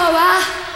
好吧？